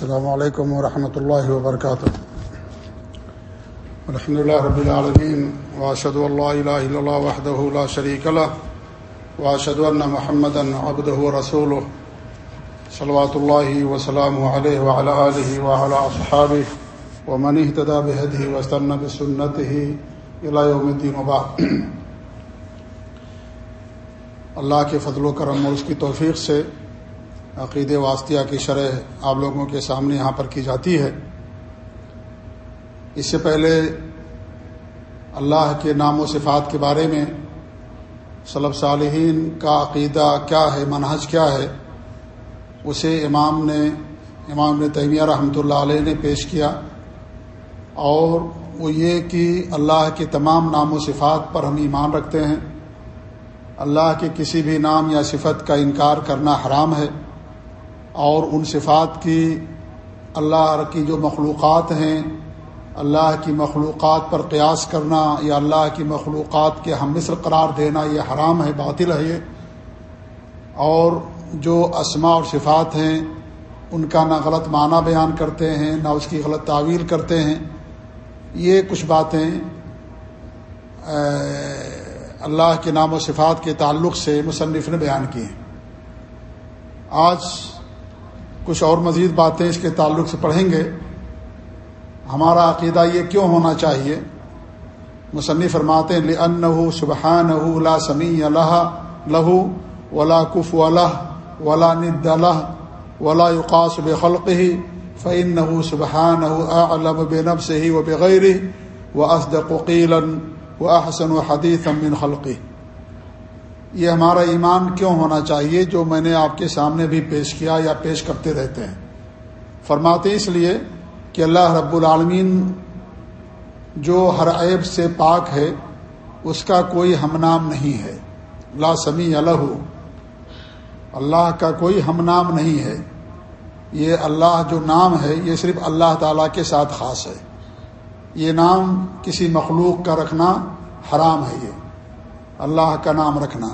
السلام علیکم ورحمۃ اللہ وبرکاتہ الحمد لله رب العالمين واشهد ان لا اله الا الله وحده لا شريك له واشهد ان محمدا عبده ورسوله صلوات الله وسلامه عليه وعلى اله وعلى اصحابه ومن اهتدى بهديه واستنى بسنته الى يوم الدين وبعد. اللہ کے فضل و کرم اور اس کی توفیق سے عقید واسطیہ کی شرح آپ لوگوں کے سامنے یہاں پر کی جاتی ہے۔ اس سے پہلے اللہ کے نام و صفات کے بارے میں صلب صالحین کا عقیدہ کیا ہے منحج کیا ہے، اسے امام نے امام نے تیمیہ رحمۃ اللہ علیہ نے پیش کیا۔ اور وہ یہ کہ اللہ کے تمام نام و صفات پر ہم ایمان رکھتے ہیں۔ اللہ کے کسی بھی نام یا صفت کا انکار کرنا حرام ہے۔ اور ان صفات کی اللہ کی جو مخلوقات ہیں، اللہ کی مخلوقات پر قیاس کرنا یا اللہ کی مخلوقات کے ہم مصر قرار دینا یہ حرام ہے، باطل ہے اور جو اسما اور صفات ہیں، ان کا نہ غلط معنی بیان کرتے ہیں، نہ اس کی غلط تعویل کرتے ہیں۔ یہ کچھ باتیں اللہ کے نام و صفات کے تعلق سے مصنف نے بیان کی ہیں۔ آج کچھ اور مزید باتیں اس کے تعلق سے پڑھیں گے۔ ہمارا عقیدہ یہ کیوں ہونا چاہیے؟ مصنف فرماتے ہیں ان سبحان لا سمیع اللہ لہو ولا کف اللہ ولا ند اللہ ولا یقاس بخلق ہی فعن نحو سبحان علم بے نب سے ہی و بغیر و اسد وقیل و احسن و حدیث امن خلقی یہ ہمارا ایمان کیوں ہونا چاہیے جو میں نے آپ کے سامنے بھی پیش کیا یا پیش کرتے رہتے ہیں؟ فرماتے اس لیے کہ اللہ رب العالمین جو ہر عیب سے پاک ہے، اس کا کوئی ہم نام نہیں ہے۔ لا سمیع الہ اللہ کا کوئی ہم نام نہیں ہے۔ یہ اللہ جو نام ہے، یہ صرف اللہ تعالیٰ کے ساتھ خاص ہے۔ یہ نام کسی مخلوق کا رکھنا حرام ہے۔ یہ اللہ کا نام رکھنا۔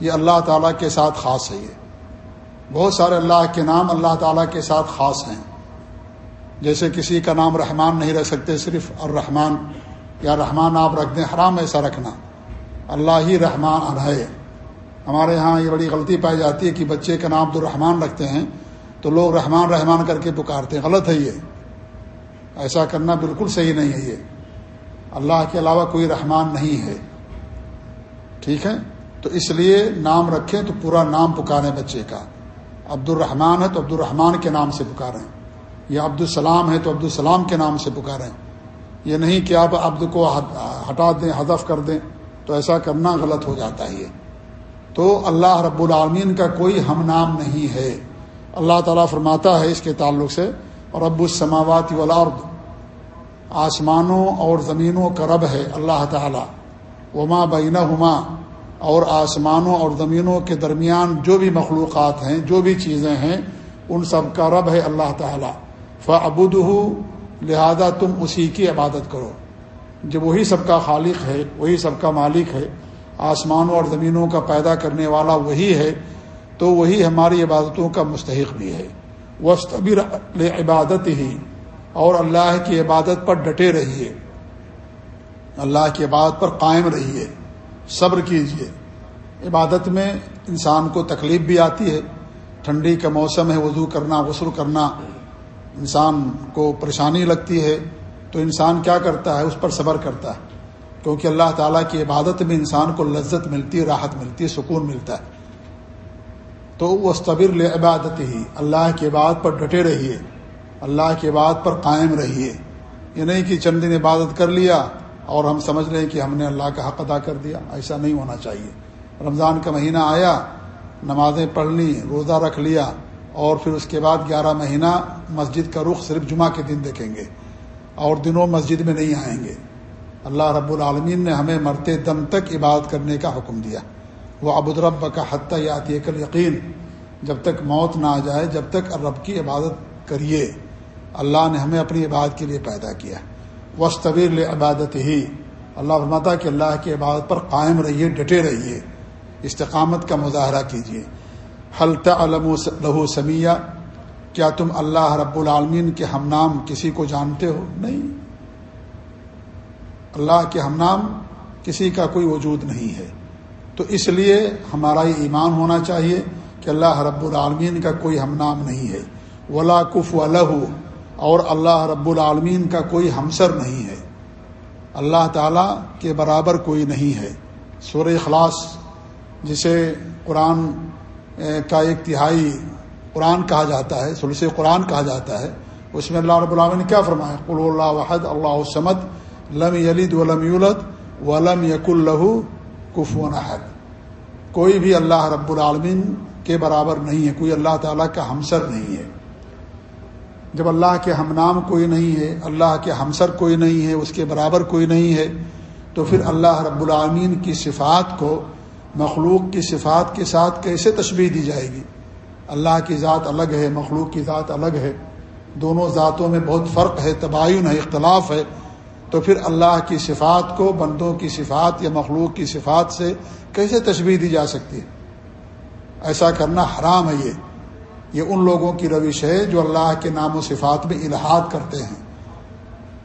یہ اللہ تعالیٰ کے ساتھ خاص ہے یہ۔ بہت سارے اللہ کے نام اللہ تعالیٰ کے ساتھ خاص ہیں۔ جیسے کسی کا نام رحمان نہیں رکھ سکتے، صرف اور رحمان یا رحمان آپ رکھ دیں، حرام ایسا رکھنا۔ اللہ ہی رحمان ہے۔ ہمارے ہاں یہ بڑی غلطی پائی جاتی ہے کہ بچے کا نام عبدالرحمان رکھتے ہیں، تو لوگ رحمان رحمان کر کے پکارتے ہیں۔ غلط ہے یہ۔ ایسا کرنا بالکل صحیح نہیں ہے یہ۔ اللہ کے علاوہ کوئی رحمان نہیں ہے۔ ٹھیک ہے؟ تو اس لیے نام رکھیں تو پورا نام پکاریں بچے کا۔ عبد الرحمن ہے تو عبد الرحمان کے نام سے پکاریں۔ یا عبد السلام ہے تو عبد السلام کے نام سے پکاریں۔ یہ نہیں کہ آپ عبد کو ہٹا دیں ہدف کر دیں، تو ایسا کرنا غلط ہو جاتا ہے یہ۔ تو اللہ رب العالمین کا کوئی ہم نام نہیں ہے۔ اللہ تعالیٰ فرماتا ہے اس کے تعلق سے اور ابو السماوات والارض۔ آسمانوں اور زمینوں کا رب ہے اللہ تعالیٰ۔ وما بینہ ہما اور آسمانوں اور زمینوں کے درمیان جو بھی مخلوقات ہیں، جو بھی چیزیں ہیں، ان سب کا رب ہے اللہ تعالیٰ۔ فعبد ہو لہذا تم اسی کی عبادت کرو۔ جب وہی سب کا خالق ہے، وہی سب کا مالک ہے، آسمانوں اور زمینوں کا پیدا کرنے والا وہی ہے، تو وہی ہماری عبادتوں کا مستحق بھی ہے۔ وسطبر عبادت ہی اور اللہ کی عبادت پر ڈٹے رہیے۔ اللہ کی عبادت پر قائم رہیے۔ صبر کیجیے عبادت میں انسان کو تکلیف بھی آتی ہے۔ ٹھنڈی کا موسم ہے، وضو کرنا، غسل کرنا، انسان کو پریشانی لگتی ہے۔ تو انسان کیا کرتا ہے؟ اس پر صبر کرتا ہے۔ کیونکہ اللہ تعالیٰ کی عبادت میں انسان کو لذت ملتی ہے راحت ملتی ہے سکون ملتا ہے۔ تو وہ صبر عبادت ہی اللہ کی عبادت پر ڈٹے رہیے۔ اللہ کی عبادت پر قائم رہیے۔ یہ نہیں کہ چند دن عبادت کر لیا۔ اور ہم سمجھ لیں کہ ہم نے اللہ کا حق ادا کر دیا، ایسا نہیں ہونا چاہیے۔ رمضان کا مہینہ آیا، نمازیں پڑھ لی روزہ رکھ لیا، اور پھر اس کے بعد گیارہ مہینہ مسجد کا رخ صرف جمعہ کے دن دیکھیں گے، اور دنوں مسجد میں نہیں آئیں گے۔ اللہ رب العالمین نے ہمیں مرتے دم تک عبادت کرنے کا حکم دیا۔ وہ ابودرب کا حتیٰ یاتی کل یقین جب تک موت نہ آ جائے، جب تک رب کی عبادت کریے۔ اللہ نے ہمیں اپنی عبادت کے لیے پیدا کیا۔ وسطویر عبادت ہی اللہ فرماتا کہ اللہ کی عبادت پر قائم رہیے، ڈٹے رہیے۔ استقامت کا مظاہرہ کیجیے۔ حلط علم لہو سمیہ کیا تم اللہ رب العالمین کے ہم نام کسی کو جانتے ہو؟ نہیں۔ اللہ کے ہم نام کسی کا کوئی وجود نہیں ہے۔ تو اس لیے ہمارا یہ ایمان ہونا چاہیے کہ اللہ رب العالمین کا کوئی ہم نام نہیں ہے۔ ولا کف ولہ اور اللہ رب العالمین کا کوئی ہمسر نہیں ہے۔ اللہ تعالیٰ کے برابر کوئی نہیں ہے۔ سورہ اخلاص، جسے قرآن کا ایک تہائی قرآن کہا جاتا ہے سلس قرآن کہا جاتا ہے، اس میں اللہ رب العالمین نے کیا فرمایا؟ قل اللہ وحد، اللہ سمد لم یلید ولم یولد ولم یق اللہ کف و نحد کوئی بھی اللہ رب العالمین کے برابر نہیں ہے، کوئی اللہ تعالیٰ کا ہمسر نہیں ہے۔ جب اللہ کے ہم نام کوئی نہیں ہے، اللہ کے ہمسر کوئی نہیں ہے، اس کے برابر کوئی نہیں ہے، تو پھر اللہ رب العالمین کی صفات کو، مخلوق کی صفات کے ساتھ کیسے تشبیح دی جائے گی؟ اللہ کی ذات الگ ہے، مخلوق کی ذات الگ ہے۔ دونوں ذاتوں میں بہت فرق ہے، تباین ہے، اختلاف ہے۔ تو پھر اللہ کی صفات کو، بندوں کی صفات یا مخلوق کی صفات سے کیسے تشبیح دی جا سکتی ہے؟ ایسا کرنا حرام ہے یہ۔ یہ ان لوگوں کی روش ہے جو اللہ کے نام و صفات میں الحاد کرتے ہیں،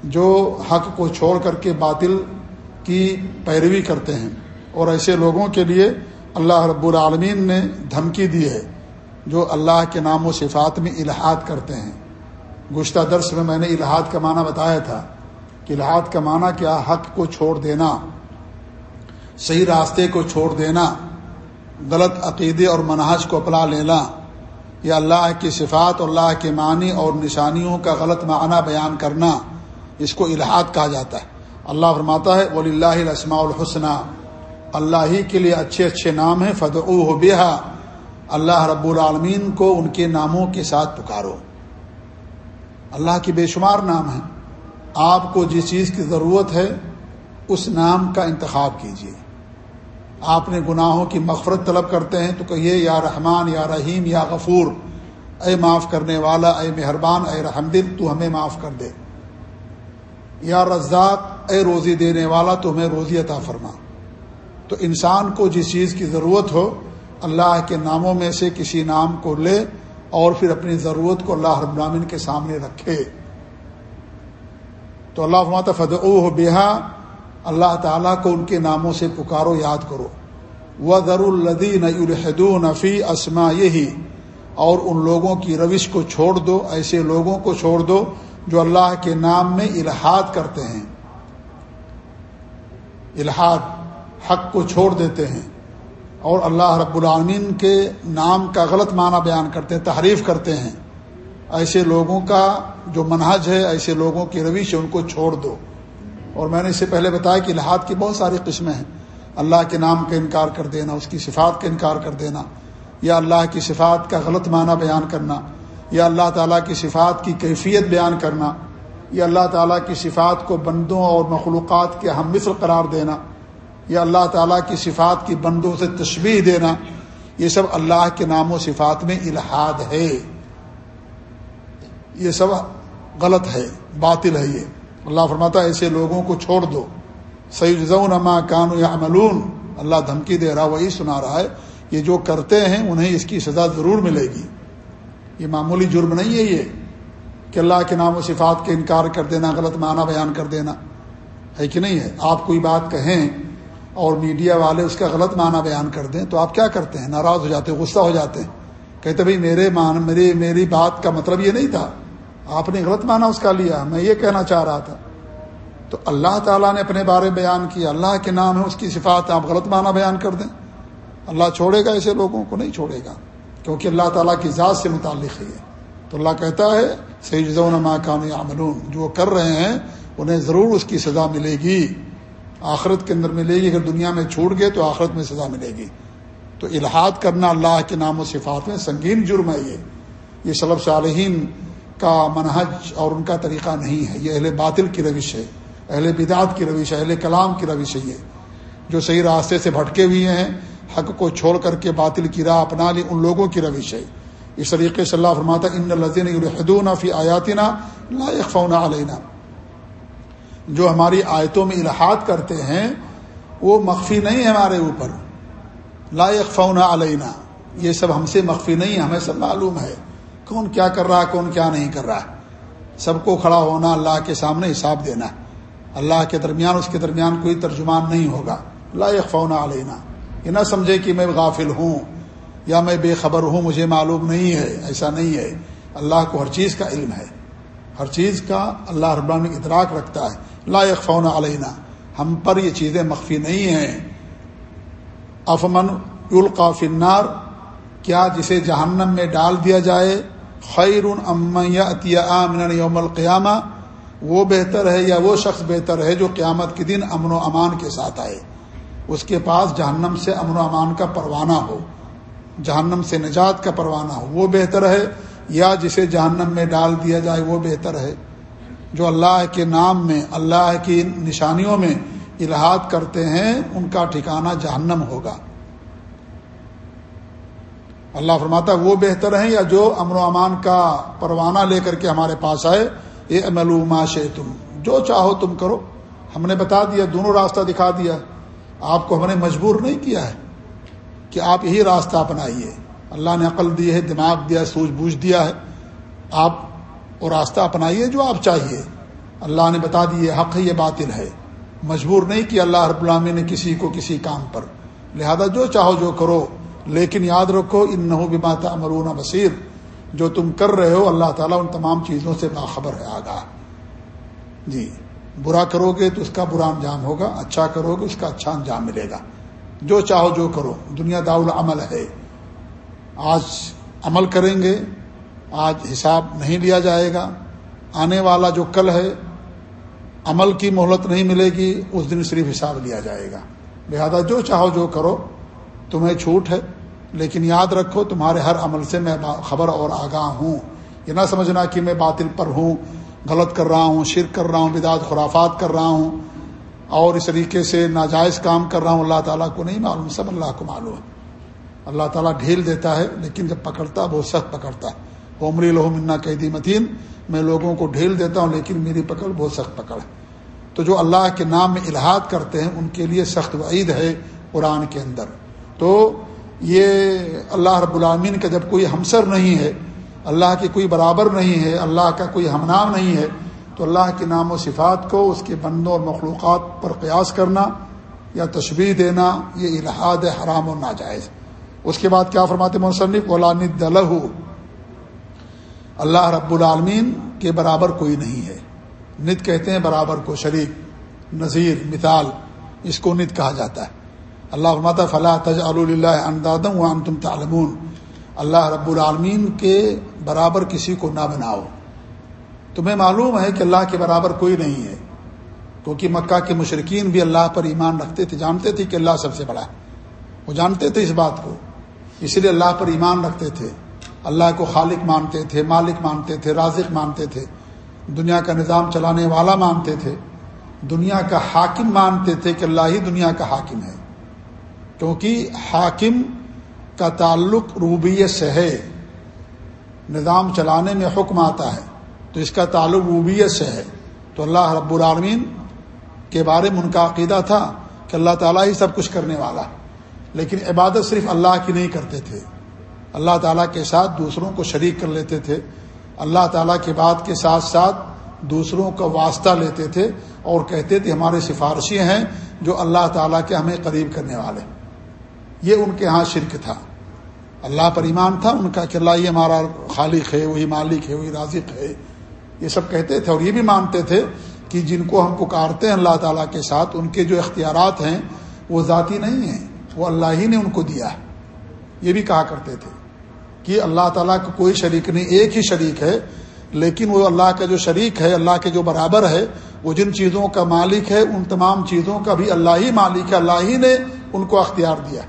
جو حق کو چھوڑ کر کے باطل کی پیروی کرتے ہیں۔ اور ایسے لوگوں کے لیے اللہ رب العالمین نے دھمکی دی ہے، جو اللہ کے نام و صفات میں الحاد کرتے ہیں۔ گشتہ درس میں میں نے الحاد کا معنی بتایا تھا کہ الحاد کا معنی کیا، حق کو چھوڑ دینا، صحیح راستے کو چھوڑ دینا، غلط عقیدے اور منحج کو اپنا لینا۔ یا اللہ کی صفات اور اللہ کے معنی اور نشانیوں کا غلط معنی بیان کرنا اس کو الحاد کہا جاتا ہے۔ اللہ فرماتا ہے ولی اللہ السماء الحسنہ اللہ ہی کے لیے اچھے اچھے نام ہیں فد او اللہ رب العالمین کو ان کے ناموں کے ساتھ پکارو۔ اللہ کی بے شمار نام ہیں۔ آپ کو جس چیز کی ضرورت ہے، اس نام کا انتخاب کیجیے آپ نے گناہوں کی مغفرت طلب کرتے ہیں تو کہیے، یا رحمان، یا رحیم، یا غفور، اے معاف کرنے والا، اے مہربان، اے رحم دل، تو ہمیں معاف کر دے۔ یا رزاق، اے روزی دینے والا، تو ہمیں روزی عطا فرما۔ تو انسان کو جس چیز کی ضرورت ہو، اللہ کے ناموں میں سے کسی نام کو لے اور پھر اپنی ضرورت کو اللہ رب العالمین کے سامنے رکھے۔ تو اللہ فرماتا فد او بیہا اللہ تعالیٰ کو ان کے ناموں سے پکارو، یاد کرو۔ وہ در الدین الحدونفی اسما یہی اور ان لوگوں کی روش کو چھوڑ دو، ایسے لوگوں کو چھوڑ دو جو اللہ کے نام میں الحاد کرتے ہیں۔ الحاد، حق کو چھوڑ دیتے ہیں۔ اور اللہ رب العالمین کے نام کا غلط معنی بیان کرتے ہیں، تحریف کرتے ہیں۔ ایسے لوگوں کا جو منہج ہے، ایسے لوگوں کی روش ہے ان کو چھوڑ دو۔ اور میں نے اس سے پہلے بتایا کہ الحاد کی بہت ساری قسمیں ہیں۔ اللہ کے نام کا انکار کر دینا، اس کی صفات کا انکار کر دینا، یا اللہ کی صفات کا غلط معنی بیان کرنا، یا اللہ تعالیٰ کی صفات کی کیفیت بیان کرنا، یا اللہ تعالیٰ کی صفات کو بندوں اور مخلوقات کے ہم مثل قرار دینا، یا اللہ تعالیٰ کی صفات کی بندوں سے تشبیح دینا۔ یہ سب اللہ کے نام و صفات میں الحاد ہے۔ یہ سب غلط ہے، باطل ہے یہ۔ اللہ فرماتا ہے، ایسے لوگوں کو چھوڑ دو۔ سعید زون کانو یا اللہ دھمکی دے رہا، وہی سنا رہا ہے یہ جو کرتے ہیں، انہیں اس کی سزا ضرور ملے گی۔ یہ معمولی جرم نہیں ہے یہ کہ اللہ کے نام و صفات کے انکار کر دینا، غلط معنی بیان کر دینا۔ ہے کہ نہیں ہے؟ آپ کوئی بات کہیں اور میڈیا والے اس کا غلط معنی بیان کر دیں تو آپ کیا کرتے ہیں؟ ناراض ہو جاتے ہیں، غصہ ہو جاتے ہیں۔ کہتے بھائی، میرے مان میری میری بات کا مطلب یہ نہیں تھا۔ آپ نے غلط معنی اس کا لیا، میں یہ کہنا چاہ رہا تھا۔ تو اللہ تعالیٰ نے اپنے بارے بیان کیا، اللہ کے نام ہے، اس کی صفات آپ غلط معنی بیان کر دیں۔ اللہ چھوڑے گا ایسے لوگوں کو، نہیں چھوڑے گا، کیونکہ اللہ تعالیٰ کی ذات سے متعلق ہے۔ تو اللہ کہتا ہے صحیح زون کان عملون جو کر رہے ہیں، انہیں ضرور اس کی سزا ملے گی۔ آخرت کے اندر ملے گی، اگر دنیا میں چھوٹ گئے تو آخرت میں سزا ملے گی۔ تو الحاد کرنا اللہ کے نام و صفات میں سنگین جرم ہے یہ۔ یہ صلب صالحین کا منہج اور ان کا طریقہ نہیں ہے۔ یہ اہل باطل کی روش ہے۔ اہل بدعت کی روش ہے۔ اہل کلام کی روش ہے یہ۔ جو صحیح راستے سے بھٹکے ہوئے ہیں، حق کو چھوڑ کر کے باطل کی راہ اپنا لی ان لوگوں کی روش ہے۔ اس طریقے سے اللہ فرماتا ان لذین الحدون فی آیاتنا لا فونا علینا۔ جو ہماری آیتوں میں الحاد کرتے ہیں، وہ مخفی نہیں ہے ہمارے اوپر۔ لا فونا علینا۔ یہ سب ہم سے مخفی نہیں ہمیں سب معلوم ہے۔ کون کیا کر رہا ہے، کون کیا نہیں کر رہا ہے۔ سب کو کھڑا ہونا اللہ کے سامنے حساب دینا اللہ کے درمیان، اس کے درمیان کوئی ترجمان نہیں ہوگا۔ اللہ یکفون علینا۔ یہ نہ سمجھے کہ میں غافل ہوں یا میں بے خبر ہوں، مجھے معلوم نہیں ہے، ایسا نہیں ہے۔ اللہ کو ہر چیز کا علم ہے۔ ہر چیز کا اللہ رب العالمین ادراک رکھتا ہے۔ لا یکفون علینا۔ ہم پر یہ چیزیں مخفی نہیں ہیں۔ افمن القاف النار۔ کیا جسے جہنم میں ڈال دیا جائے خیر امن یوم القیامہ، وہ بہتر ہے یا وہ شخص بہتر ہے جو قیامت کے دن امن و امان کے ساتھ آئے۔ اس کے پاس جہنم سے امن و امان کا پروانہ ہو، جہنم سے نجات کا پروانہ ہو، وہ بہتر ہے یا جسے جہنم میں ڈال دیا جائے وہ بہتر ہے۔ جو اللہ کے نام میں، اللہ کی نشانیوں میں الحاد کرتے ہیں، ان کا ٹھکانہ جہنم ہوگا۔ اللہ فرماتا وہ بہتر ہیں یا جو امن و امان کا پروانہ لے کر کے ہمارے پاس آئے، یہ املوما شے تم جو چاہو تم کرو، ہم نے بتا دیا، دونوں راستہ دکھا دیا، آپ کو ہم نے مجبور نہیں کیا ہے کہ آپ یہی راستہ اپنائیے، اللہ نے عقل دی ہے، دماغ دیا سوجھ بوجھ دیا ہے، آپ وہ راستہ اپنائیے جو آپ چاہیے، اللہ نے بتا دیے حق ہے، یہ باطل ہے، مجبور نہیں کیا اللہ رب العامی نے کسی کو کسی کام پر، لہذا جو چاہو جو کرو لیکن یاد رکھو ان نحو بات امرون بصیر۔ جو تم کر رہے ہو، اللہ تعالیٰ ان تمام چیزوں سے باخبر ہے آگاہ۔ جی برا کرو گے تو اس کا برا انجام ہوگا اچھا کرو گے اس کا اچھا انجام ملے گا۔ جو چاہو، جو کرو۔ دنیا داول عمل ہے۔ آج عمل کریں گے، آج حساب نہیں لیا جائے گا۔ آنے والا جو کل ہے، عمل کی مہلت نہیں ملے گی، اس دن صرف حساب لیا جائے گا۔ لہذا جو چاہو، جو کرو، تمہیں چھوٹ ہے۔ لیکن یاد رکھو تمہارے ہر عمل سے میں خبر اور آگاہ ہوں۔ یہ نہ سمجھنا کہ میں باطل پر ہوں، غلط کر رہا ہوں، شرک کر رہا ہوں، بدعت، خرافات کر رہا ہوں اور اس طریقے سے ناجائز کام کر رہا ہوں۔ اللہ تعالیٰ کو نہیں معلوم، سب اللہ کو معلوم ہے۔ اللہ تعالیٰ ڈھیل دیتا ہے، لیکن جب پکڑتا، بہت سخت پکڑتا۔ ہے عمری لہو منا قیدی متین، میں لوگوں کو ڈھیل دیتا ہوں، لیکن میری پکڑ بہت سخت پکڑ ہے۔ تو جو اللہ کے نام میں الحاد کرتے ہیں، ان کے لیے سخت وعید ہے قرآن کے اندر۔ تو یہ اللہ رب العامین کا جب کوئی ہمسر نہیں ہے، اللہ کی کوئی برابر نہیں ہے، اللہ کا کوئی ہم نام نہیں ہے، تو اللہ کے نام و صفات کو اس کے بندوں اور مخلوقات پر قیاس کرنا یا تشبیح دینا، یہ الحاد حرام و ناجائز۔ اس کے بعد کیا فرماتے مصنف؟ علان دلہ اللہ رب العالمین کے برابر کوئی نہیں ہے۔ نت کہتے ہیں برابر کو، شریک، نذیر، مثال، اس کو نت کہا جاتا ہے۔ اللہ فرماتا فلاح تج اللہ اندادم و تم تعلمون۔ اللہ رب العالمین کے برابر کسی کو نہ بناؤ۔ تمہیں معلوم ہے کہ اللہ کے برابر کوئی نہیں ہے، کیونکہ مکہ کے مشرقین بھی اللہ پر ایمان رکھتے تھے، جانتے تھے کہ اللہ سب سے بڑا ہے۔ وہ جانتے تھے اس بات کو اس لیے اللہ پر ایمان رکھتے تھے۔ اللہ کو خالق مانتے تھے، مالک مانتے تھے، رازق مانتے تھے۔ دنیا کا نظام چلانے والا مانتے تھے۔ دنیا کا حاکم مانتے تھے کہ اللہ ہی دنیا کا حاکم ہے۔ کیونکہ حاکم کا تعلق روبیت سے ہے، نظام چلانے میں حکم آتا ہے، تو اس کا تعلق روبیت سے ہے۔ تو اللہ رب العالمین کے بارے میں ان کا عقیدہ تھا کہ اللہ تعالیٰ ہی سب کچھ کرنے والا۔ لیکن عبادت صرف اللہ کی نہیں کرتے تھے۔ اللہ تعالیٰ کے ساتھ دوسروں کو شریک کر لیتے تھے۔ اللہ تعالیٰ کے بات کے ساتھ ساتھ دوسروں کا واسطہ لیتے تھے اور کہتے تھے ہمارے سفارشی ہیں جو اللہ تعالیٰ کے ہمیں قریب کرنے والے۔ یہ ان کے ہاں شرک تھا۔ اللہ پر ایمان تھا، ان کا کہ اللہ یہ ہمارا خالق ہے، وہی مالک ہے، وہی رازق ہے۔ یہ سب کہتے تھے اور یہ بھی مانتے تھے کہ جن کو ہم پکارتے ہیں اللہ تعالیٰ کے ساتھ، ان کے جو اختیارات ہیں وہ ذاتی نہیں ہیں، وہ اللہ ہی نے ان کو دیا۔ ہے یہ بھی کہا کرتے تھے کہ اللہ تعالیٰ کا کوئی شریک نہیں، ایک ہی شریک ہے، لیکن وہ اللہ کا جو شریک ہے، اللہ کے جو برابر ہے، وہ جن چیزوں کا مالک ہے، ان تمام چیزوں کا بھی اللہ ہی مالک ہے، اللہ ہی نے ان کو اختیار دیا۔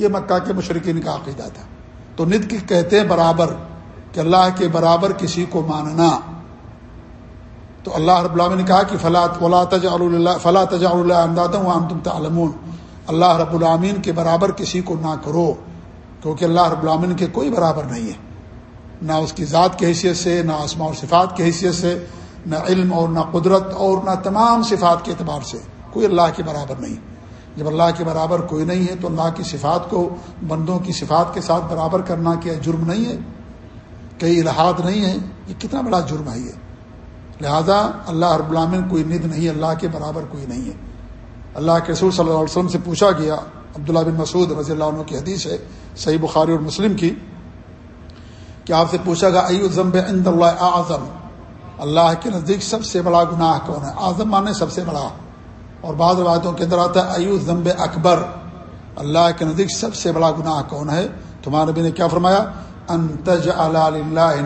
یہ مکہ کے مشرقین کا عقیدہ تھا۔ تو نت کی کہتے ہیں برابر کہ اللہ کے برابر کسی کو ماننا۔ تو اللہ رب اللہ نے کہا کہ فلاں اللہ فلاں تجا اللہ انداز تم تعلمون۔ اللہ رب العامین کے برابر کسی کو نہ کرو، کیونکہ اللہ رب العامین کے کوئی برابر نہیں ہے۔ نہ اس کی ذات کی حیثیت سے، نہ آسما اور صفات کی حیثیت سے، نہ علم اور نہ قدرت اور نہ تمام صفات کے اعتبار سے کوئی اللہ کے برابر نہیں۔ جب اللہ کے برابر کوئی نہیں ہے تو اللہ کی صفات کو بندوں کی صفات کے ساتھ برابر کرنا کیا جرم نہیں ہے؟ کئی الحاد نہیں ہے یہ کتنا بڑا جرم ہے یہ۔ لہذا اللہ رب العالمین کوئی ند نہیں، اللہ کے برابر کوئی نہیں ہے۔ اللہ کے رسول صلی اللہ علیہ وسلم سے پوچھا گیا، عبداللہ بن مسعود رضی اللہ عنہ کی حدیث ہے، صحیح بخاری اور مسلم کی، کہ آپ سے پوچھا گیا ایو ضمب عند اللہ اعظم؟ اللہ کے نزدیک سب سے بڑا گناہ کون ہے؟ اعظم مانے سب سے بڑا۔ اور بعض روایتوں کے اندر آتا ہے، ایو ضمب اکبر اللہ کے نزدیک سب سے بڑا گناہ کون ہے؟ تمہارے نبی نے کیا فرمایا؟ انتج اللہ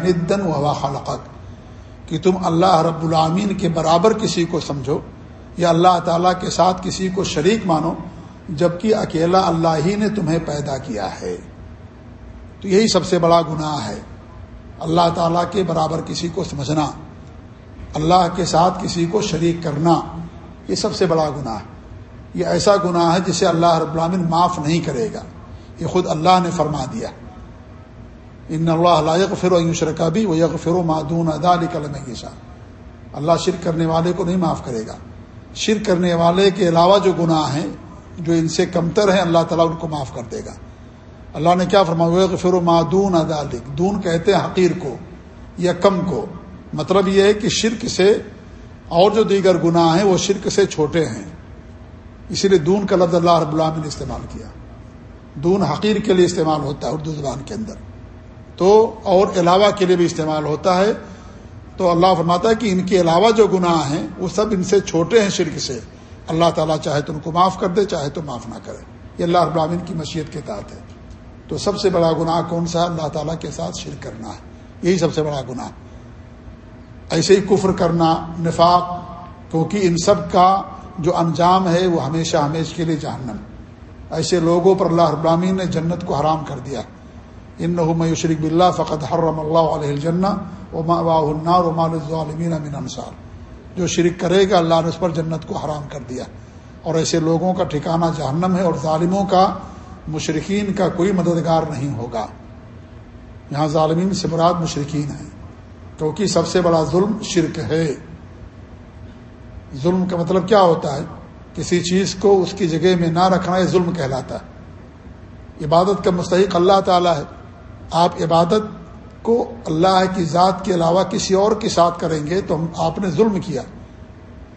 ندن و خلقت کہ تم اللہ رب العامین کے برابر کسی کو سمجھو یا اللہ تعالیٰ کے ساتھ کسی کو شریک مانو جبکہ اکیلا اللہ ہی نے تمہیں پیدا کیا ہے۔ تو یہی سب سے بڑا گناہ ہے، اللہ تعالیٰ کے برابر کسی کو سمجھنا، اللہ کے ساتھ کسی کو شریک کرنا۔ یہ سب سے بڑا گناہ ہے۔ یہ ایسا گناہ ہے جسے اللہ رب العامن معاف نہیں کرے گا۔ یہ خود اللہ نے فرما دیا۔ ان اللہ فر و شرکا بھی وہ یغ فرو معدون ادا کلم اللہ شرک کرنے والے کو نہیں معاف کرے گا۔ شرک کرنے والے کے علاوہ جو گناہ ہیں، جو ان سے کمتر ہیں، اللہ تعالیٰ ان کو معاف کر دے گا۔ اللہ نے کیا فرمایا؟ فر و معدون ادالک دون کہتے ہیں حقیر کو یا کم کو۔ مطلب یہ ہے کہ شرک سے اور جو دیگر گناہ ہیں وہ شرک سے چھوٹے ہیں۔ اسی لیے دون کا لفظ اللہ رب اللہ نے استعمال کیا۔ دون حقیر کے لیے استعمال ہوتا ہے اردو زبان کے اندر۔ تو اور علاوہ کے لیے بھی استعمال ہوتا ہے۔ تو اللہ فرماتا ہے کہ ان کے علاوہ جو گناہ ہیں، وہ سب ان سے چھوٹے ہیں شرک سے۔ اللہ تعالیٰ چاہے تو ان کو معاف کر دے، چاہے تو معاف نہ کرے۔ یہ اللہ رب العالمین کی مشیت کے تحت ہے۔ تو سب سے بڑا گناہ کون سا اللہ تعالیٰ کے ساتھ شرک کرنا ہے۔ یہی سب سے بڑا گناہ۔ ایسے ہی کفر کرنا، نفاق، کیونکہ ان سب کا جو انجام ہے وہ ہمیشہ ہمیشہ کے لیے جہنم۔ ایسے لوگوں پر اللہ ابراہین نے جنت کو حرام کر دیا۔ ان نہ شریک بلّہ فقط حرم اللہ علیہ الجنہ النار الظالمین امین انصار۔ جو شرک کرے گا اللہ نے اس پر جنت کو حرام کر دیا۔ اور ایسے لوگوں کا ٹھکانہ جہنم ہے اور ظالموں کا مشرقین کا کوئی مددگار نہیں ہوگا۔ یہاں ظالمین سے مراد مشرقین ہیں۔ کیونکہ سب سے بڑا ظلم شرک ہے۔ ظلم کا مطلب کیا ہوتا ہے؟ کسی چیز کو اس کی جگہ میں نہ رکھنا یہ ظلم کہلاتا ہے۔ عبادت کا مستحق اللہ تعالی ہے۔ آپ عبادت کو اللہ کی ذات کے علاوہ کسی اور کے ساتھ کریں گے تو آپ نے ظلم کیا۔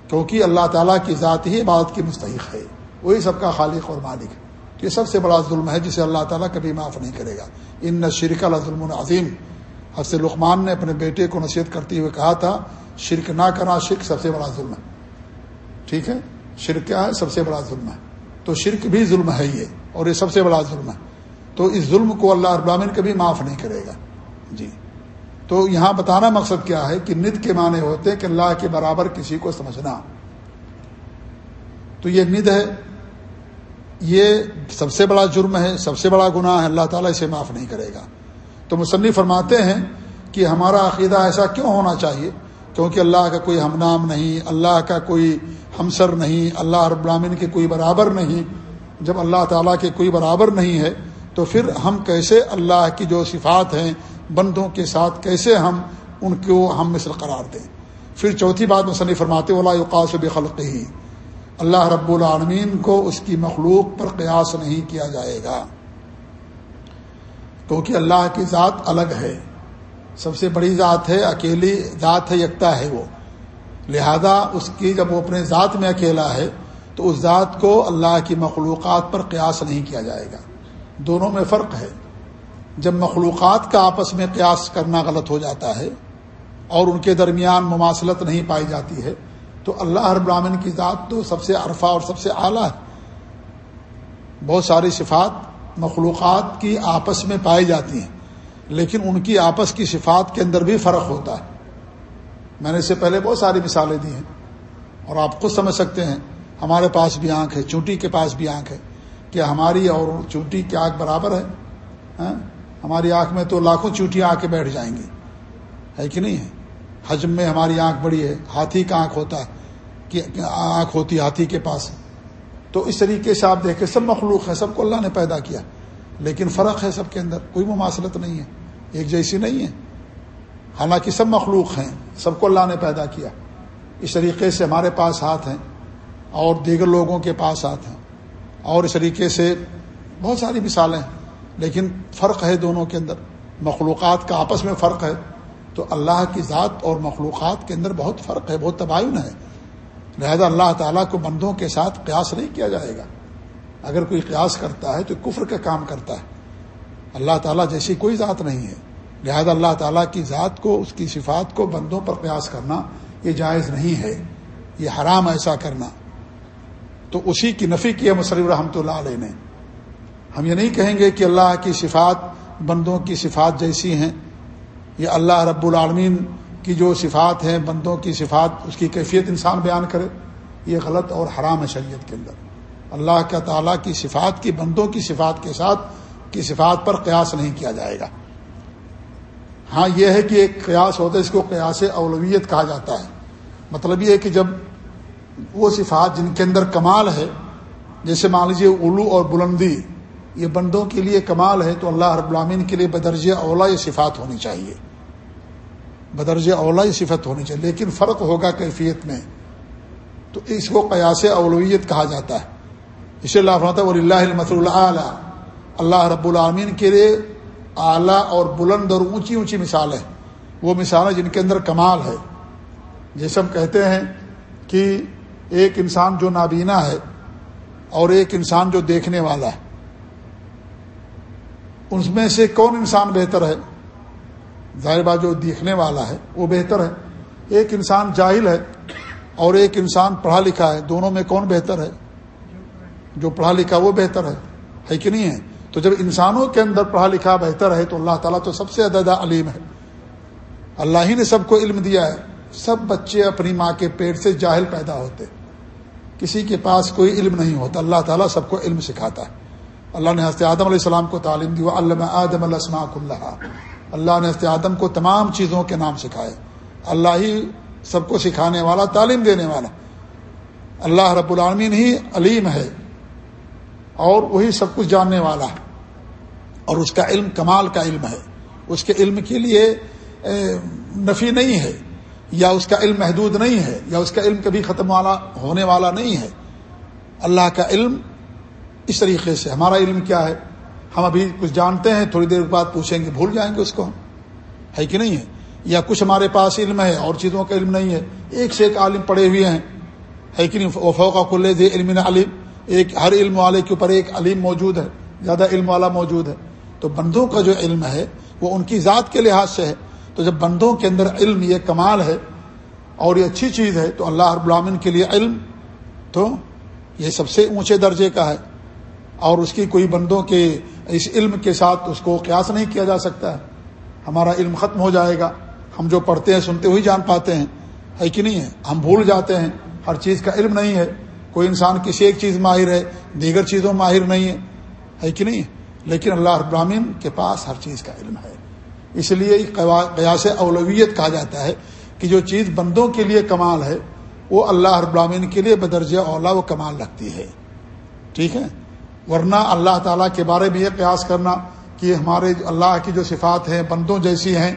کیونکہ اللہ تعالیٰ کی ذات ہی عبادت کی مستحق ہے۔ وہی سب کا خالق اور مالک۔ ہے یہ سب سے بڑا ظلم ہے جسے اللہ تعالیٰ کبھی معاف نہیں کرے گا۔ ان نہ شرک اللہ ظلم العظیم حس لقمان نے اپنے بیٹے کو نصیحت کرتے ہوئے کہا تھا، شرک نہ کرنا شرک سب سے بڑا ظلم ہے۔ ٹھیک ہے؟ شرک کیا ہے؟ سب سے بڑا ظلم ہے۔ تو شرک بھی ظلم ہے یہ اور یہ سب سے بڑا ظلم ہے۔ تو اس ظلم کو اللہ ابراہین کبھی معاف نہیں کرے گا۔ جی۔ تو یہاں بتانا مقصد کیا ہے کہ ند کے معنی ہوتے کہ اللہ کے برابر کسی کو سمجھنا۔ تو یہ ند ہے، یہ سب سے بڑا جرم ہے، سب سے بڑا گناہ ہے، اللہ تعالیٰ اسے معاف نہیں کرے گا۔ تو مصنف فرماتے ہیں کہ ہمارا عقیدہ ایسا کیوں ہونا چاہیے؟ کیونکہ اللہ کا کوئی ہم نام نہیں، اللہ کا کوئی ہمسر نہیں، اللہ رب العالمین کے کوئی برابر نہیں۔ جب اللہ تعالیٰ کے کوئی برابر نہیں ہے، تو پھر ہم کیسے اللہ کی جو صفات ہیں، بندوں کے ساتھ کیسے ہم ان کو ہم مثل قرار دیں؟ پھر چوتھی بات مصنف فرماتے اللہ اوقاص و بخلق ہی اللہ رب العالمین کو اس کی مخلوق پر قیاس نہیں کیا جائے گا۔ کیونکہ اللہ کی ذات الگ ہے۔ سب سے بڑی ذات ہے، اکیلی ذات ہے، یکتا ہے وہ۔ لہذا اس کی جب وہ اپنے ذات میں اکیلا ہے، تو اس ذات کو اللہ کی مخلوقات پر قیاس نہیں کیا جائے گا۔ دونوں میں فرق ہے۔ جب مخلوقات کا آپس میں قیاس کرنا غلط ہو جاتا ہے اور ان کے درمیان مماثلت نہیں پائی جاتی ہے، تو اللہ ہر براہمن کی ذات تو سب سے عرفہ اور سب سے اعلیٰ ہے۔ بہت ساری صفات مخلوقات کی آپس میں پائی جاتی ہیں، لیکن ان کی آپس کی صفات کے اندر بھی فرق ہوتا ہے۔ میں نے اس سے پہلے بہت ساری مثالیں دی ہیں اور آپ خود سمجھ سکتے ہیں، ہمارے پاس بھی آنکھ ہے، چونٹی کے پاس بھی آنکھ ہے۔ کیا ہماری اور چونٹی کی آنکھ برابر ہے؟ ہاں؟ ہماری آنکھ میں تو لاکھوں چونٹیاں آ کے بیٹھ جائیں گی۔ ہے کہ نہیں ہے؟ حجم میں ہماری آنکھ بڑی ہے، ہاتھی کا آنکھ ہوتا ہے، کہ آنکھ ہوتی ہاتھی کے پاس۔ تو اس طریقے سے آپ دیکھیں، سب مخلوق ہے سب کو اللہ نے پیدا کیا۔ لیکن فرق ہے سب کے اندر، کوئی مماثلت نہیں ہے، ایک جیسی نہیں ہے۔ حالانکہ سب مخلوق ہیں، سب کو اللہ نے پیدا کیا۔ اس طریقے سے ہمارے پاس ہاتھ ہیں، اور دیگر لوگوں کے پاس ہاتھ ہیں۔ اور اس طریقے سے بہت ساری مثالیں ہیں، لیکن فرق ہے دونوں کے اندر۔ مخلوقات کا آپس میں فرق ہے، تو اللہ کی ذات اور مخلوقات کے اندر بہت فرق ہے، بہت تباین ہے۔ لہذا اللہ تعالیٰ کو بندوں کے ساتھ قیاس نہیں کیا جائے گا۔ اگر کوئی قیاس کرتا ہے تو کفر کا کام کرتا ہے۔ اللہ تعالیٰ جیسی کوئی ذات نہیں ہے۔ لہذا اللہ تعالیٰ کی ذات کو، اس کی صفات کو بندوں پر قیاس کرنا یہ جائز نہیں ہے۔ یہ حرام ایسا کرنا۔ تو اسی کی نفی کی ہے مصرف رحمۃ اللہ علیہ نے۔ ہم یہ نہیں کہیں گے کہ اللہ کی صفات بندوں کی صفات جیسی ہیں۔ یہ اللہ رب العالمین کی جو صفات ہیں، بندوں کی صفات، اس کی کیفیت انسان بیان کرے، یہ غلط اور حرام ہے شریعت کے اندر۔ اللہ کا تعالیٰ کی صفات کی، بندوں کی صفات کے ساتھ کی صفات پر قیاس نہیں کیا جائے گا۔ ہاں یہ ہے کہ ایک قیاس ہوتا ہے، اس کو قیاس اولویت کہا جاتا ہے۔ مطلب یہ ہے کہ جب وہ صفات جن کے اندر کمال ہے، جیسے مان لیجیے الو اور بلندی، یہ بندوں کے لیے کمال ہے، تو اللہ رب العامین کے لیے بدرج اولا یہ صفات ہونی چاہیے۔ بدرج اولا یہ صفت ہونی چاہیے، لیکن فرق ہوگا کیفیت میں۔ تو اس کو قیاس اولویت کہا جاتا ہے۔ اسے اللہ فرماتا ہے اللہ المس اللہ اللہ رب العامین کے لیے اعلیٰ اور بلند اور اونچی اونچی مثال ہے۔ وہ مثالیں جن کے اندر کمال ہے۔ جیسے ہم کہتے ہیں کہ ایک انسان جو نابینا ہے اور ایک انسان جو دیکھنے والا ہے۔ اس میں سے کون انسان بہتر ہے؟ ظاہر بات جو دیکھنے والا ہے، وہ بہتر ہے۔ ایک انسان جاہل ہے اور ایک انسان پڑھا لکھا ہے، دونوں میں کون بہتر ہے؟ جو پڑھا لکھا وہ بہتر ہے۔ ہے کہ نہیں ہے؟ تو جب انسانوں کے اندر پڑھا لکھا بہتر ہے، تو اللہ تعالیٰ تو سب سے زیادہ علیم ہے۔ اللہ ہی نے سب کو علم دیا ہے۔ سب بچے اپنی ماں کے پیٹ سے جاہل پیدا ہوتے کسی کے پاس کوئی علم نہیں ہوتا۔ اللہ تعالیٰ سب کو علم سکھاتا ہے۔ اللہ نے حضرت آدم علیہ السلام کو تعلیم دی علامہ آدم السماء اللہ اللہ نے آدم کو تمام چیزوں کے نام سکھائے۔ اللہ ہی سب کو سکھانے والا، تعلیم دینے والا۔ اللہ رب العالمین ہی علیم ہے اور وہی سب کچھ جاننے والا ہے۔ اور اس کا علم کمال کا علم ہے۔ اس کے علم کے لیے نفی نہیں ہے۔ یا اس کا علم محدود نہیں ہے، یا اس کا علم کبھی ختم والا، ہونے والا نہیں ہے۔ اللہ کا علم اس طریقے سے، ہمارا علم کیا ہے؟ ہم ابھی کچھ جانتے ہیں، تھوڑی دیر بعد پوچھیں گے، بھول جائیں گے اس کو ہم۔ ہے کہ نہیں ہے؟ یا کچھ ہمارے پاس علم ہے، اور چیزوں کا علم نہیں ہے۔ ایک سے ایک عالم پڑے ہوئے ہیں۔ ہے کہ نہیں؟ وفو کا کھلے دے علم علم ایک، ہر علم والے کے اوپر ایک علیم موجود ہے۔ زیادہ علم والا موجود ہے۔ تو بندوں کا جو علم ہے، وہ ان کی ذات کے لحاظ سے ہے۔ تو جب بندوں کے اندر علم یہ کمال ہے، اور یہ اچھی چیز ہے، تو اللہ رب العالمین کے لیے علم تو یہ سب سے اونچے درجے کا ہے۔ اور اس کی کوئی بندوں کے اس علم کے ساتھ اس کو قیاس نہیں کیا جا سکتا ہے۔ ہمارا علم ختم ہو جائے گا۔ ہم جو پڑھتے ہیں، سنتے ہوئی جان پاتے ہیں۔ ہے کہ نہیں ہے؟ ہم بھول جاتے ہیں۔ ہر چیز کا علم نہیں ہے۔ کوئی انسان کسی ایک چیز ماہر ہے، دیگر چیزوں ماہر نہیں ہے۔ ہے کہ نہیں؟ لیکن اللہ ابراہین کے پاس ہر چیز کا علم ہے۔ اس لیے قیاس اولویت کہا جاتا ہے کہ جو چیز بندوں کے لیے کمال ہے، وہ اللہ ابراہین کے لیے بدرجہ اولا وہ کمال رکھتی ہے۔ ٹھیک ہے؟ ورنہ اللہ تعالیٰ کے بارے میں یہ قیاس کرنا کہ ہمارے اللہ کی جو صفات ہیں، بندوں جیسی ہیں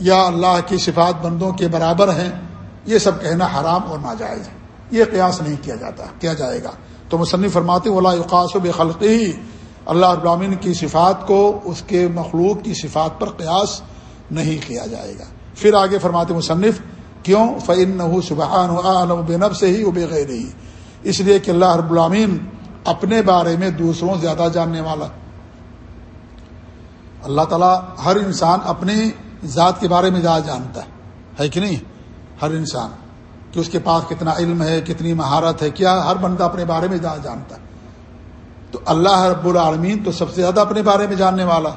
یا اللہ کی صفات بندوں کے برابر ہیں، یہ سب کہنا حرام اور ناجائز ہے۔ یہ قیاس نہیں کیا جاتا، کیا جائے گا۔ تو مصنف فرماتے ولا اقاص و بے خلقی اللہ ابرامین کی صفات کو، اس کے مخلوق کی صفات پر قیاس نہیں کیا جائے گا۔ پھر آگے فرماتے مصنف، کیوں؟ فعن نہ سبحان عالم بے نب سے ہی وہ بے ہی اس لیے کہ اللہ رب العامین اپنے بارے میں دوسروں زیادہ جاننے والا۔ اللہ تعالیٰ ہر انسان اپنی ذات کے بارے میں زیادہ جانتا ہے۔ ہے کہ نہیں؟ ہر انسان۔ کہ اس کے پاس کتنا علم ہے، کتنی مہارت ہے، کیا ہر بندہ اپنے بارے میں زیادہ جانتا ہے۔ تو اللہ رب العالمین تو سب سے زیادہ اپنے بارے میں جاننے والا۔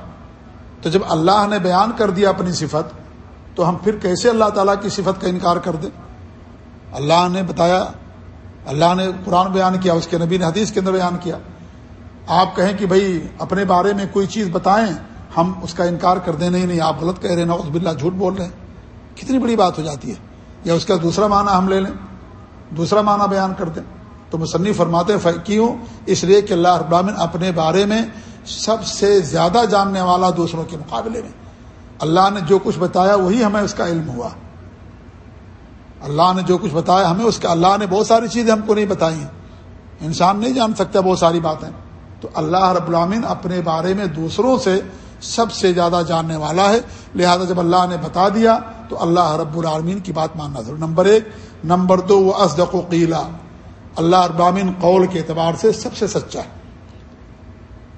تو جب اللہ نے بیان کر دیا اپنی صفت، تو ہم پھر کیسے اللہ تعالیٰ کی صفت کا انکار کر دیں؟ اللہ نے بتایا اللہ نے قرآن بیان کیا، اس کے نبی نے حدیث کے اندر بیان کیا۔ آپ کہیں کہ بھائی اپنے بارے میں کوئی چیز بتائیں، ہم اس کا انکار کر دیں، نہیں نہیں، آپ غلط کہہ رہے ہیں اس بلّہ جھوٹ بول رہے ہیں۔ کتنی بڑی بات ہو جاتی ہے۔ یا اس کا دوسرا معنی ہم لے لیں۔ دوسرا معنی بیان کر دیں۔ تو مصنف فرماتے کیوں اس لیے کہ اللہ ابراہین اپنے بارے میں سب سے زیادہ جاننے والا دوسروں کے مقابلے میں۔ اللہ نے جو کچھ بتایا، وہی ہمیں اس کا علم ہوا۔ اللہ نے جو کچھ بتایا ہمیں، اس کا اللہ نے بہت ساری چیزیں ہم کو نہیں بتائی ہیں۔ انسان نہیں جان سکتا بہت ساری باتیں۔ تو اللہ رب العامن اپنے بارے میں دوسروں سے سب سے زیادہ جاننے والا ہے۔ لہذا جب اللہ نے بتا دیا، تو اللہ رب العالمین کی بات ماننا ضرور۔ نمبر ایک۔ نمبر دو، وہ ازدق و قیلا۔ اللہ ابامین قول کے اعتبار سے سب سے سچا ہے۔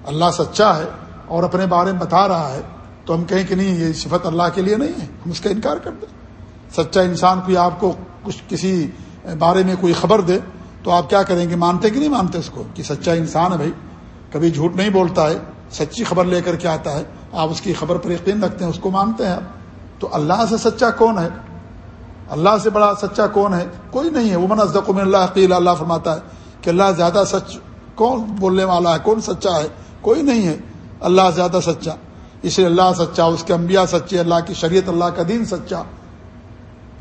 اللہ سچا ہے اور اپنے بارے میں بتا رہا ہے۔ تو ہم کہیں کہ نہیں، یہ صفت اللہ کے لیے نہیں ہے۔ ہم اس کا انکار کر دیں۔ سچا انسان کوئی آپ کو کچھ کسی بارے میں کوئی خبر دے تو آپ کیا کریں گے؟ مانتے کہ نہیں مانتے اس کو؟ کہ سچا انسان ہے بھائی، کبھی جھوٹ نہیں بولتا ہے، سچی خبر لے کر کے آتا ہے، آپ اس کی خبر پر یقین رکھتے ہیں، اس کو مانتے ہیں آپ۔ تو اللہ سے سچا کون ہے؟ اللہ سے بڑا سچا کون ہے؟ کوئی نہیں ہے۔ وہ من ازدق اللہ عقیل اللہ فرماتا ہے کہ اللہ زیادہ سچ کون بولنے والا ہے، کون سچا ہے؟ کوئی نہیں ہے۔ اللہ زیادہ سچا۔ اس لیے اللہ سچا، اس کے انبیاء سچے، اللہ کی شریعت، اللہ کا دین سچا۔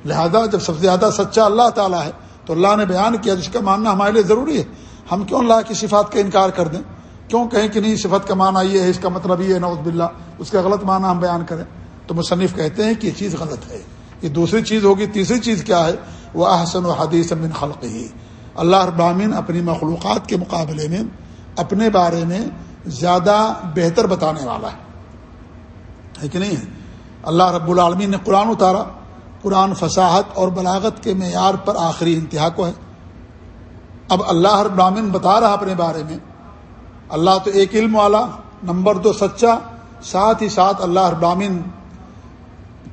لہذا جب سب سے زیادہ سچا اللہ تعالیٰ ہے، تو اللہ نے بیان کیا جس کا ماننا ہمارے لیے ضروری ہے۔ ہم کیوں اللہ کی صفات کا انکار کر دیں؟ کیوں کہیں کہ نہیں، صفت کا معنی یہ ہے، اس کا مطلب یہ ہے نوز باللہ، اس کا غلط معنی ہم بیان کریں۔ تو مصنف کہتے ہیں کہ یہ چیز غلط ہے۔ یہ دوسری چیز ہوگی، تیسری چیز کیا ہے؟ وہ احسن و حدیث من خلق ہی اللہ ابراہین اپنی مخلوقات کے مقابلے میں اپنے بارے میں زیادہ بہتر بتانے والا ہے۔ کہ نہیں؟ ہے اللہ رب العالمین نے قرآن اتارا۔ قرآن فصاحت اور بلاغت کے معیار پر آخری انتہا کو ہے۔ اب اللہ ہر بتا رہا اپنے بارے میں۔ اللہ تو ایک علم والا، نمبر دو سچا، ساتھ ہی ساتھ اللہ ہر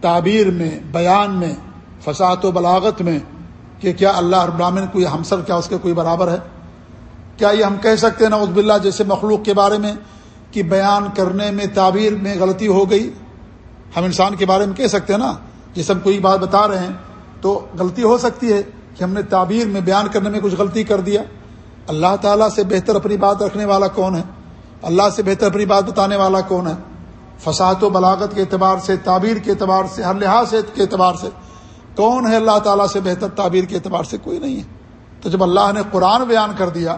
تعبیر میں، بیان میں فساحت و بلاغت میں کہ کیا اللہ ہر کوئی ہمسر، کیا اس کے کوئی برابر ہے۔ کیا یہ ہم کہہ سکتے ہیں نوز باللہ، جیسے مخلوق کے بارے میں کہ بیان کرنے میں، تعبیر میں غلطی ہو گئی؟ ہم انسان کے بارے میں کہہ سکتے ہیں نا۔ جس ہم کوئی بات بتا رہے ہیں، تو غلطی ہو سکتی ہے کہ ہم نے تعبیر میں بیان کرنے میں کچھ غلطی کر دیا۔ اللہ تعالیٰ سے بہتر اپنی بات رکھنے والا کون ہے؟ اللہ سے بہتر اپنی بات بتانے والا کون ہے؟ فساد و بلاغت کے اعتبار سے، تعبیر کے اعتبار سے، ہر لحاظ کے اعتبار سے کون ہے اللہ تعالیٰ سے بہتر؟ تعبیر کے اعتبار سے کوئی نہیں ہے۔ تو جب اللہ نے قرآن بیان کر دیا،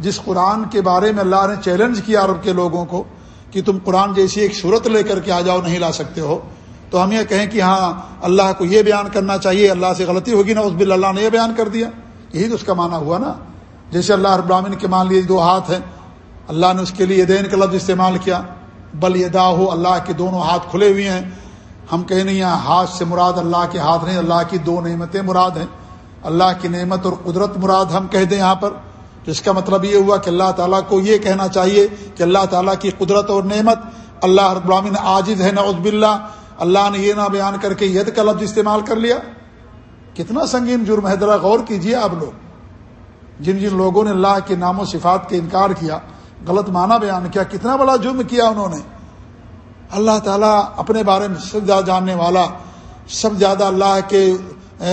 جس قرآن کے بارے میں اللہ نے چیلنج کیا عرب کے لوگوں کو کہ تم قرآن جیسی ایک صورت لے کر کے آ جاؤ، نہیں لا سکتے ہو تو ہم یہ کہیں کہ ہاں اللہ کو یہ بیان کرنا چاہیے، اللہ سے غلطی ہوگی نا، اس بل اللہ نے یہ بیان کر دیا۔ یہی تو اس کا معنی ہوا نا۔ جیسے اللہ ابراہین کے مان لیے دو ہاتھ ہیں، اللہ نے اس کے لیے دین کا لفظ استعمال کیا۔ بل یہ دا ہو اللہ کے دونوں ہاتھ کھلے ہوئے ہیں۔ ہم کہیں نہیں، یہاں ہاتھ سے مراد اللہ کے ہاتھ نہیں، اللہ کی دو نعمتیں مراد ہیں۔ اللہ کی نعمت اور قدرت مراد ہم کہہ دیں یہاں پر۔ تو اس کا مطلب یہ ہوا کہ اللہ تعالیٰ کو یہ کہنا چاہیے کہ اللہ تعالیٰ کی قدرت اور نعمت اللہ رب العالمین عاجز ہے، نعوذ باللہ۔ اللہ نے یہ نہ بیان کر کے ید کا لفظ استعمال کر لیا کتنا سنگین جرم ہے، ذرا غور کیجیے آپ لوگ۔ جن جن لوگوں نے اللہ کے نام و صفات کے انکار کیا، غلط معنی بیان کیا، کتنا بڑا جرم کیا انہوں نے۔ اللہ تعالیٰ اپنے بارے میں سب زیادہ جاننے والا، سب زیادہ اللہ کے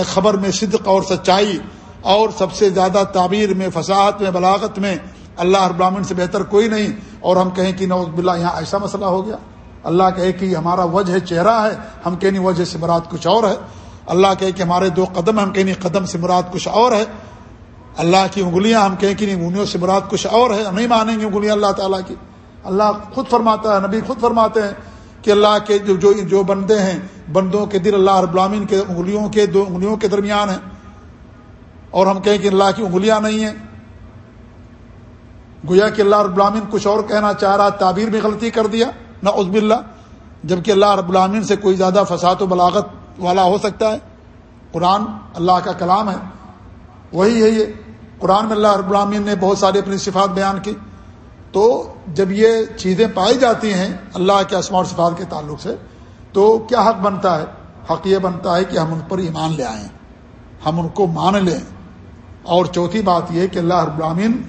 خبر میں صدق اور سچائی، اور سب سے زیادہ تعبیر میں فساحت میں، بلاغت میں اللہ ابراہین سے بہتر کوئی نہیں۔ اور ہم کہیں کہ نوز باللہ، یہاں ایسا مسئلہ ہو گیا۔ اللہ کہے کہ ہمارا وجہ چہرہ ہے، ہم کہیں وجہ سے مراد کچھ اور ہے۔ اللہ کہے کہ ہمارے دو قدم ہم کہیں قدم سے مراد کچھ اور ہے۔ اللہ کی انگلیاں ہم کہیں کہ نہیں، انگلیوں سے مراد کچھ اور ہے۔ ہم نہیں مانیں گے انگلیاں اللہ تعالیٰ کی۔ اللہ خود فرماتا ہے، نبی خود فرماتے ہیں کہ اللہ کے جو جو بندے ہیں، بندوں کے دل اللہ رب العالمین کے انگلیوں کے دو انگلیوں کے درمیان ہیں۔ اور ہم کہیں کہ اللہ کی انگلیاں نہیں ہیں۔ گویا کہ اللہ رب العالمین کچھ اور کہنا چاہ رہا، تعبیر میں غلطی کر دیا۔ نہ عزب اللہ جب اللہ رب العالمین سے کوئی زیادہ فساد و بلاغت والا ہو سکتا ہے۔ قرآن اللہ کا کلام ہے۔ وہی ہے یہ۔ قرآن میں اللہ رب العالمین نے بہت ساری اپنی صفات بیان کی۔ تو جب یہ چیزیں پائی جاتی ہیں اللہ کے اسماء اور صفات کے تعلق سے، تو کیا حق بنتا ہے؟ حق یہ بنتا ہے کہ ہم ان پر ایمان لے آئیں۔ ہم ان کو مان لیں۔ اور چوتھی بات یہ کہ اللہ رب العالمین